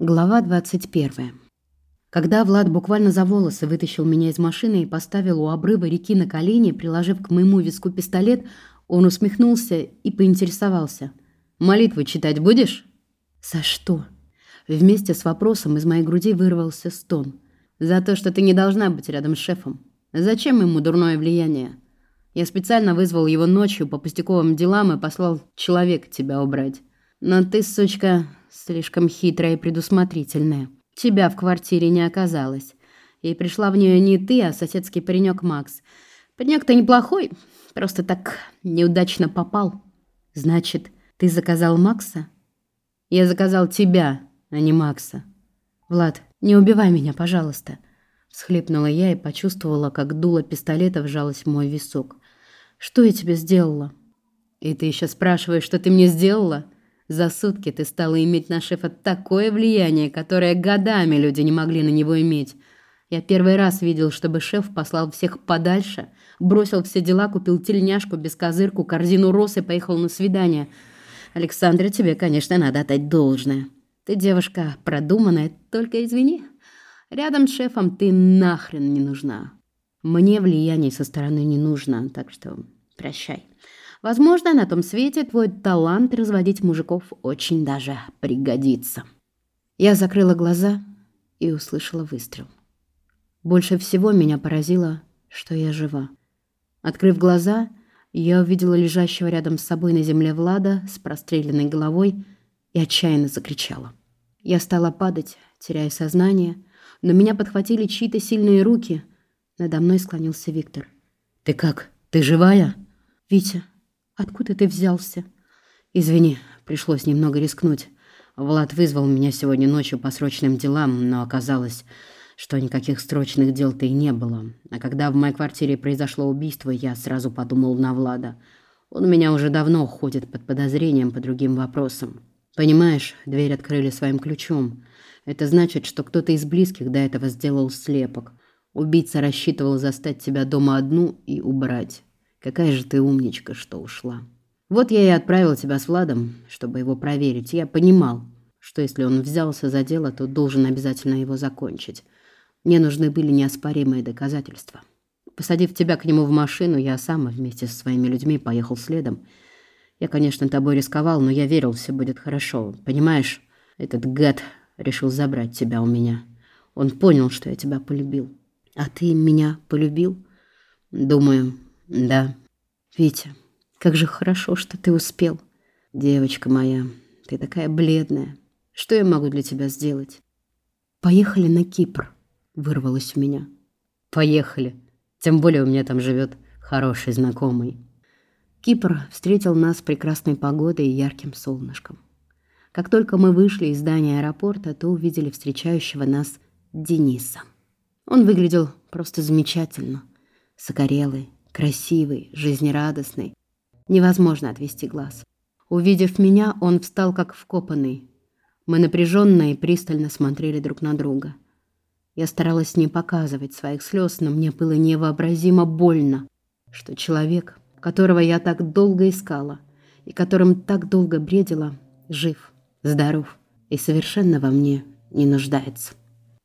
Глава 21. Когда Влад буквально за волосы вытащил меня из машины и поставил у обрыва реки на колени, приложив к моему виску пистолет, он усмехнулся и поинтересовался. «Молитву читать будешь?» «За что?» Вместе с вопросом из моей груди вырвался стон. «За то, что ты не должна быть рядом с шефом. Зачем ему дурное влияние? Я специально вызвал его ночью по пустяковым делам и послал человека тебя убрать. Но ты, сучка, слишком хитрая и предусмотрительная. Тебя в квартире не оказалось. И пришла в нее не ты, а соседский паренек Макс. Паренек-то неплохой, просто так неудачно попал. Значит, ты заказал Макса? Я заказал тебя, а не Макса. Влад, не убивай меня, пожалуйста. Всхлипнула я и почувствовала, как дуло пистолета вжалось в мой висок. Что я тебе сделала? И ты еще спрашиваешь, что ты мне сделала? За сутки ты стала иметь на шефа такое влияние, которое годами люди не могли на него иметь. Я первый раз видел, чтобы шеф послал всех подальше, бросил все дела, купил тельняшку, бескозырку, корзину роз и поехал на свидание. Александра, тебе, конечно, надо отдать должное. Ты девушка продуманная, только извини. Рядом с шефом ты нахрен не нужна. Мне влияние со стороны не нужно, так что прощай. Возможно, на том свете твой талант разводить мужиков очень даже пригодится. Я закрыла глаза и услышала выстрел. Больше всего меня поразило, что я жива. Открыв глаза, я увидела лежащего рядом с собой на земле Влада с простреленной головой и отчаянно закричала. Я стала падать, теряя сознание, но меня подхватили чьи-то сильные руки. Надо мной склонился Виктор. «Ты как? Ты живая?» «Витя, Откуда ты взялся? Извини, пришлось немного рискнуть. Влад вызвал меня сегодня ночью по срочным делам, но оказалось, что никаких срочных дел-то и не было. А когда в моей квартире произошло убийство, я сразу подумал на Влада. Он у меня уже давно ходит под подозрением по другим вопросам. Понимаешь, дверь открыли своим ключом. Это значит, что кто-то из близких до этого сделал слепок. Убийца рассчитывал застать тебя дома одну и убрать. Какая же ты умничка, что ушла. Вот я и отправил тебя с Владом, чтобы его проверить. Я понимал, что если он взялся за дело, то должен обязательно его закончить. Мне нужны были неоспоримые доказательства. Посадив тебя к нему в машину, я сам вместе со своими людьми поехал следом. Я, конечно, тобой рисковал, но я верил, все будет хорошо. Понимаешь, этот гад решил забрать тебя у меня. Он понял, что я тебя полюбил. А ты меня полюбил? Думаю, да. Витя, как же хорошо, что ты успел. Девочка моя, ты такая бледная. Что я могу для тебя сделать? Поехали на Кипр, вырвалось у меня. Поехали. Тем более у меня там живет хороший знакомый. Кипр встретил нас прекрасной погодой и ярким солнышком. Как только мы вышли из здания аэропорта, то увидели встречающего нас Дениса. Он выглядел просто замечательно, загорелый, красивый, жизнерадостный. Невозможно отвести глаз. Увидев меня, он встал как вкопанный. Мы напряженно и пристально смотрели друг на друга. Я старалась не показывать своих слез, но мне было невообразимо больно, что человек, которого я так долго искала и которым так долго бредила, жив, здоров и совершенно во мне не нуждается.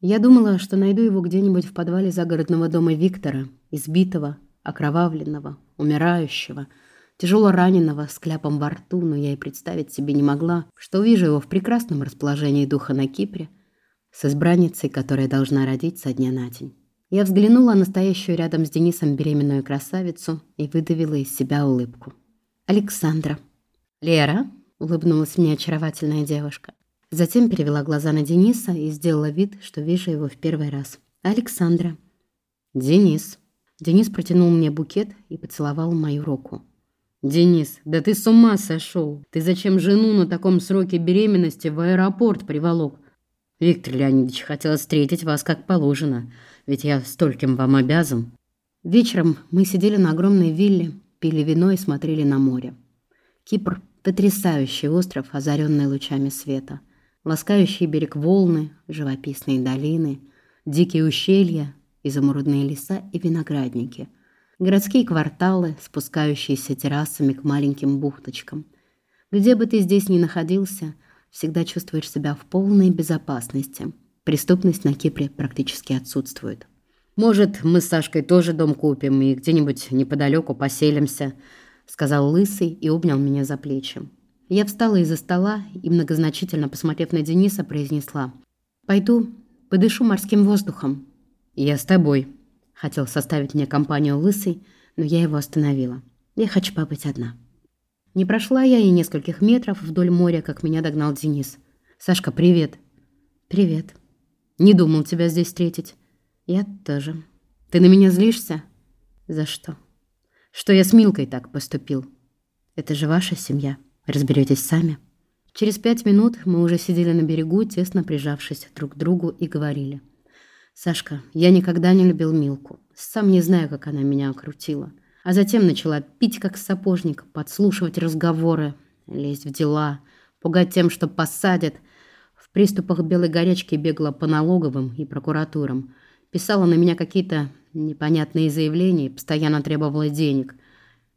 Я думала, что найду его где-нибудь в подвале загородного дома Виктора, избитого, окровавленного, умирающего, тяжело раненого, с кляпом во рту, но я и представить себе не могла, что увижу его в прекрасном расположении духа на Кипре, с избранницей, которая должна родить со дня на день. Я взглянула на стоящую рядом с Денисом беременную красавицу и выдавила из себя улыбку. «Александра». «Лера?» — улыбнулась мне очаровательная девушка. Затем перевела глаза на Дениса и сделала вид, что вижу его в первый раз. «Александра». «Денис». Денис протянул мне букет и поцеловал мою руку. «Денис, да ты с ума сошел! Ты зачем жену на таком сроке беременности в аэропорт приволок? Виктор Леонидович хотел встретить вас как положено, ведь я стольким вам обязан». Вечером мы сидели на огромной вилле, пили вино и смотрели на море. Кипр – потрясающий остров, озаренный лучами света. Ласкающий берег волны, живописные долины, дикие ущелья, изумрудные леса и виноградники, городские кварталы, спускающиеся террасами к маленьким бухточкам. Где бы ты здесь ни находился, всегда чувствуешь себя в полной безопасности. Преступность на Кипре практически отсутствует. «Может, мы с Сашкой тоже дом купим и где-нибудь неподалеку поселимся», сказал Лысый и обнял меня за плечи. Я встала из-за стола и, многозначительно посмотрев на Дениса, произнесла. «Пойду, подышу морским воздухом». «Я с тобой», — хотел составить мне компанию Лысый, но я его остановила. «Я хочу побыть одна». Не прошла я и нескольких метров вдоль моря, как меня догнал Денис. «Сашка, привет». «Привет». «Не думал тебя здесь встретить». «Я тоже». «Ты на меня злишься?» «За что?» «Что я с Милкой так поступил». «Это же ваша семья». Разберетесь сами. Через пять минут мы уже сидели на берегу, тесно прижавшись друг к другу и говорили. «Сашка, я никогда не любил Милку. Сам не знаю, как она меня окрутила. А затем начала пить как сапожник, подслушивать разговоры, лезть в дела, пугать тем, что посадят. В приступах белой горячки бегала по налоговым и прокуратурам. Писала на меня какие-то непонятные заявления постоянно требовала денег.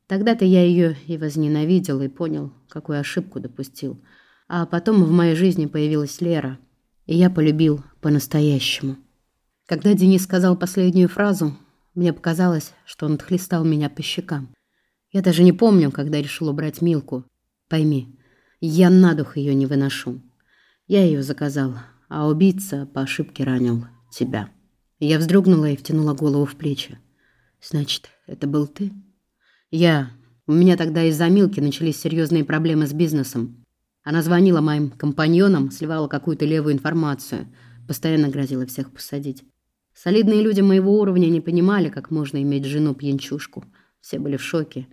Тогда-то я ее и возненавидел, и понял, какую ошибку допустил. А потом в моей жизни появилась Лера, и я полюбил по-настоящему. Когда Денис сказал последнюю фразу, мне показалось, что он отхлестал меня по щекам. Я даже не помню, когда решил убрать Милку. Пойми, я на дух ее не выношу. Я ее заказал, а убийца по ошибке ранил тебя. Я вздрогнула и втянула голову в плечи. Значит, это был ты? Я. У меня тогда из-за Милки начались серьезные проблемы с бизнесом. Она звонила моим компаньонам, сливала какую-то левую информацию, постоянно грозила всех посадить. Солидные люди моего уровня не понимали, как можно иметь жену-пьянчушку. Все были в шоке.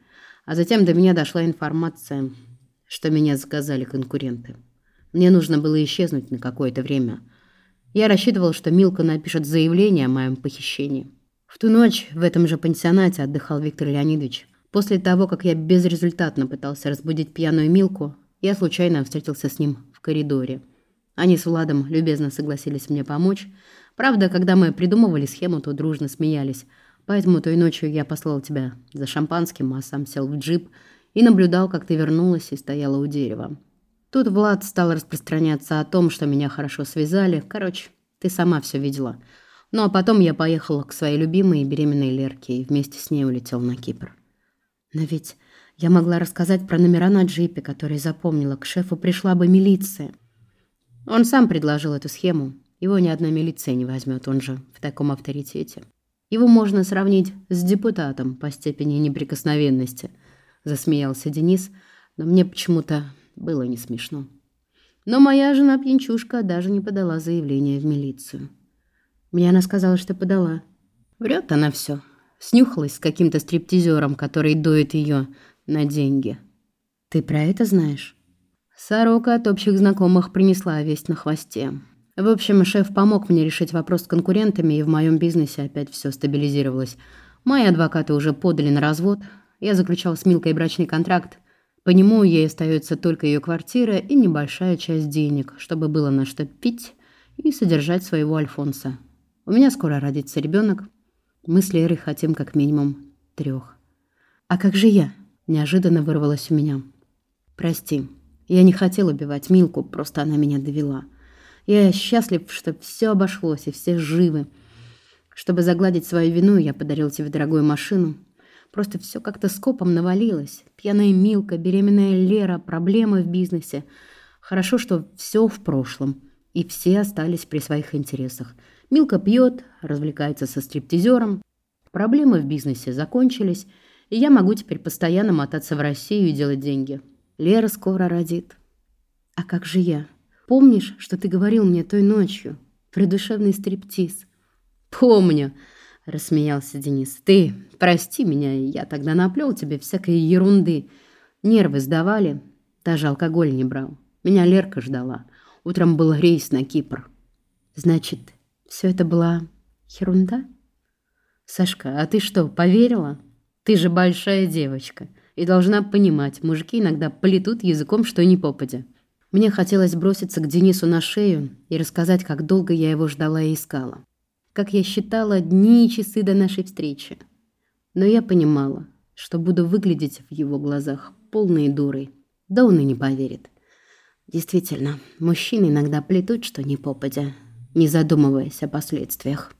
А затем до меня дошла информация, что меня заказали конкуренты. Мне нужно было исчезнуть на какое-то время. Я рассчитывал, что Милка напишет заявление о моем похищении. В ту ночь в этом же пансионате отдыхал Виктор Леонидович. После того, как я безрезультатно пытался разбудить пьяную Милку, я случайно встретился с ним в коридоре. Они с Владом любезно согласились мне помочь. Правда, когда мы придумывали схему, то дружно смеялись. Поэтому той ночью я послал тебя за шампанским, а сам сел в джип и наблюдал, как ты вернулась и стояла у дерева. Тут Влад стал распространяться о том, что меня хорошо связали. Короче, ты сама все видела. Ну а потом я поехал к своей любимой беременной Лерке и вместе с ней улетел на Кипр. Но ведь я могла рассказать про номера на джипе, которые запомнила. К шефу пришла бы милиция. Он сам предложил эту схему. Его ни одна милиция не возьмет, он же в таком авторитете. Его можно сравнить с депутатом по степени неприкосновенности, засмеялся Денис, но мне почему-то было не смешно. Но моя жена-пьянчушка даже не подала заявление в милицию. Мне она сказала, что подала. Врет она все. Снюхалась с каким-то стриптизером, который доит ее на деньги. Ты про это знаешь? Сорока от общих знакомых принесла весть на хвосте. В общем, шеф помог мне решить вопрос с конкурентами, и в моем бизнесе опять все стабилизировалось. Мои адвокаты уже подали на развод. Я заключал с Милкой брачный контракт. По нему ей остается только ее квартира и небольшая часть денег, чтобы было на что пить и содержать своего Альфонса. У меня скоро родится ребенок, мы с Лерой хотим как минимум трех. А как же я? Неожиданно вырвалось у меня. Прости, я не хотел убивать Милку, просто она меня довела. Я счастлив, что все обошлось и все живы. Чтобы загладить свою вину, я подарил тебе дорогую машину. Просто все как-то скопом навалилось. Пьяная Милка, беременная Лера, проблемы в бизнесе. Хорошо, что все в прошлом, и все остались при своих интересах – Милка пьет, развлекается со стриптизером. Проблемы в бизнесе закончились, и я могу теперь постоянно мотаться в Россию и делать деньги. Лера скоро родит. А как же я? Помнишь, что ты говорил мне той ночью? Придушевный стриптиз. Помню, рассмеялся Денис. Ты прости меня, я тогда наплел тебе всякой ерунды. Нервы сдавали, даже алкоголь не брал. Меня Лерка ждала. Утром был рейс на Кипр. Значит, все это была ерунда? Сашка, а ты что, поверила? Ты же большая девочка и должна понимать, мужики иногда плетут языком, что ни попадя. Мне хотелось броситься к Денису на шею и рассказать, как долго я его ждала и искала. Как я считала дни и часы до нашей встречи. Но я понимала, что буду выглядеть в его глазах полной дурой. Да он и не поверит. Действительно, мужчины иногда плетут, что не попадя, не задумываясь о последствиях.